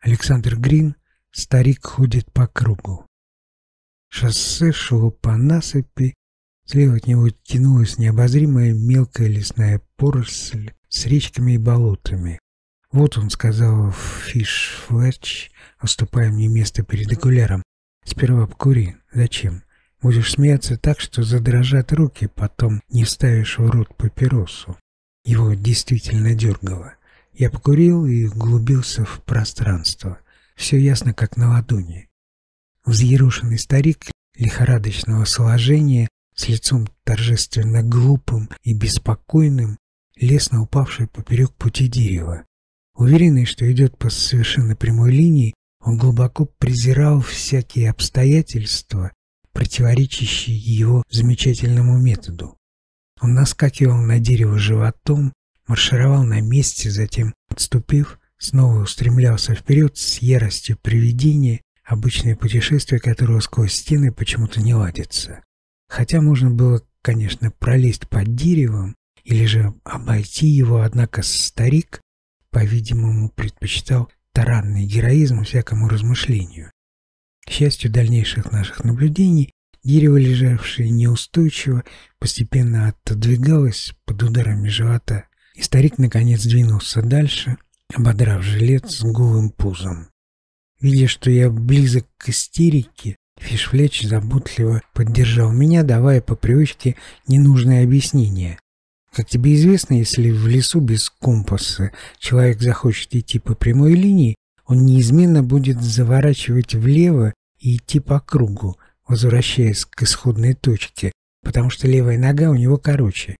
Александр Грин «Старик ходит по кругу». Шоссе шло по насыпи, слева от него тянулась необозримая мелкая лесная поросль с речками и болотами. «Вот он», — сказал Фиш Флетч, уступая мне место перед окуляром. «Сперва покури. Зачем? Будешь смеяться так, что задрожат руки, потом не вставишь в рот папиросу». Его действительно дергало. Я покурил и углубился в пространство. Все ясно, как на ладони. Взъерушенный старик лихорадочного сложения, с лицом торжественно глупым и беспокойным, лез на упавшее поперек пути дерева. Уверенный, что идет по совершенно прямой линии, он глубоко презирал всякие обстоятельства, противоречащие его замечательному методу. Он наскакивал на дерево животом, маршировал на месте, затем, отступив, снова устремлялся вперед с яростью привидения, обычное путешествие которого сквозь стены почему-то не ладится. Хотя можно было, конечно, пролезть под деревом или же обойти его, однако старик, по-видимому, предпочитал таранный героизм всякому размышлению. К счастью дальнейших наших наблюдений, дерево, лежавшее неустойчиво, постепенно отодвигалось под ударами живота и старик наконец двинулся дальше, ободрав жилет с голым пузом. Видя, что я близок к истерике, Фишфлеч заботливо поддержал меня, давая по привычке ненужные объяснения. Как тебе известно, если в лесу без компаса человек захочет идти по прямой линии, он неизменно будет заворачивать влево и идти по кругу, возвращаясь к исходной точке, потому что левая нога у него короче,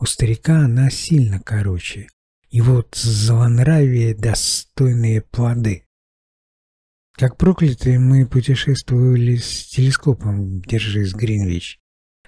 у старика она сильно короче. И вот злонравие достойные плоды. Как проклятые мы путешествовали с телескопом «Держись, Гринвич».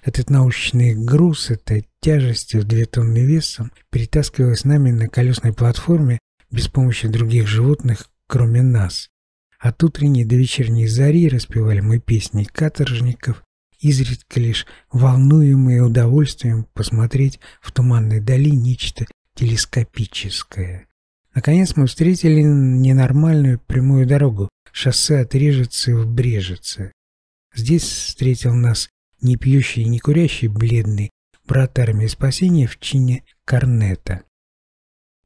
Этот научный груз, эта тяжесть в две тонны весом перетаскивалась нами на колесной платформе без помощи других животных, кроме нас. От утренней до вечерней зари распевали мы песни каторжников, изредка лишь волнуемые удовольствием посмотреть в туманной дали нечто телескопическое. Наконец мы встретили ненормальную прямую дорогу, шоссе от Режицы в Брежице. Здесь встретил нас не пьющий и не курящий бледный брат армии спасения в чине корнета.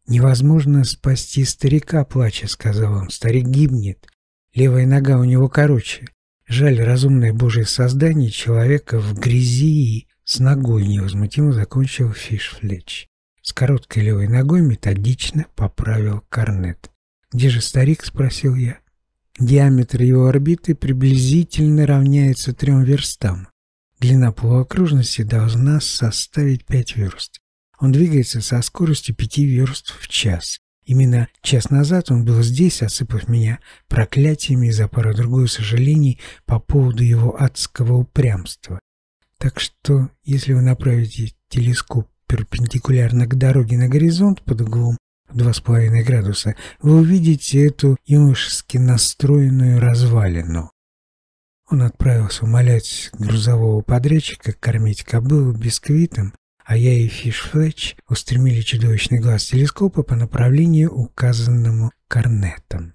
«Невозможно спасти старика, плача», — сказал он. «Старик гибнет. Левая нога у него короче. Жаль, разумное божье создание человека в грязи и с ногой невозмутимо закончил Фишфлетч. С короткой левой ногой методично поправил корнет. «Где же старик?» — спросил я. Диаметр его орбиты приблизительно равняется трем верстам. Длина полуокружности должна составить пять верст. Он двигается со скоростью пяти верст в час. Именно час назад он был здесь, осыпав меня проклятиями за пару-другую сожалений по поводу его адского упрямства. Так что, если вы направите телескоп перпендикулярно к дороге на горизонт под углом в два с половиной градуса, вы увидите эту юношески настроенную развалину. Он отправился умолять грузового подрядчика кормить кобылу бисквитом а я и Фишфлетч устремили чудовищный глаз телескопа по направлению, указанному корнетом.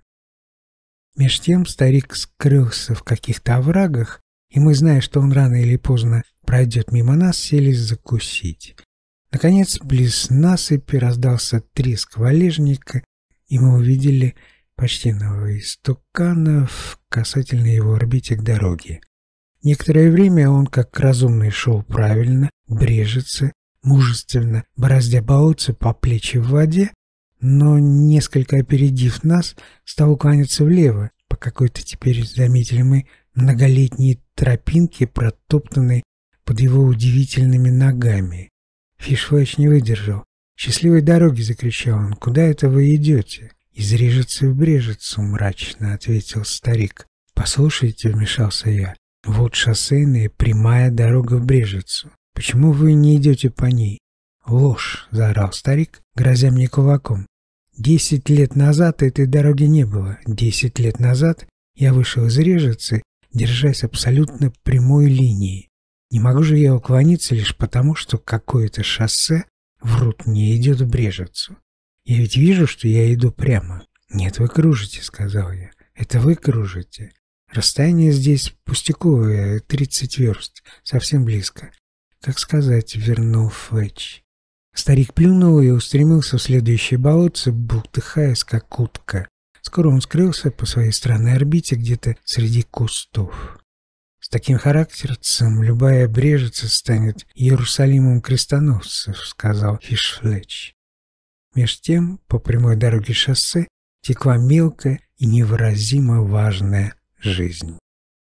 Меж тем старик скрылся в каких-то оврагах, и мы, зная, что он рано или поздно пройдет мимо нас, сели закусить. Наконец, близ насыпи раздался треск валежника, и мы увидели почтенного истукана в касательной его орбите к дороге. Некоторое время он, как разумный, шел правильно, брежется, мужественно бороздя болотце по плечи в воде, но, несколько опередив нас, стал уклоняться влево, по какой-то теперь заметили мы многолетней тропинке, протоптанной под его удивительными ногами. Фишфлэч не выдержал. «Счастливой дороги!» — закричал он. «Куда это вы идете?» «Изрежется в брежицу», — мрачно ответил старик. «Послушайте», — вмешался я, — «вот шоссейная прямая дорога в Брежицу. Почему вы не идете по ней? Ложь, заорал старик, грозя мне кулаком. Десять лет назад этой дороги не было. Десять лет назад я вышел из Режицы, держась абсолютно прямой линии. Не могу же я уклониться лишь потому, что какое-то шоссе врут мне идет в Брежицу. Я ведь вижу, что я иду прямо. «Нет, вы кружите», — сказал я. «Это вы кружите. Расстояние здесь пустяковое, тридцать верст, совсем близко. Как сказать, вернул Флетч». Старик плюнул и устремился в следующее болотце, бултыхаясь, как утка. Скоро он скрылся по своей странной орбите где-то среди кустов. С таким характерцем любая брежица станет Иерусалимом крестоносцев, сказал Фишфлетч. Меж тем, по прямой дороге шоссе текла мелкая и невыразимо важная жизнь.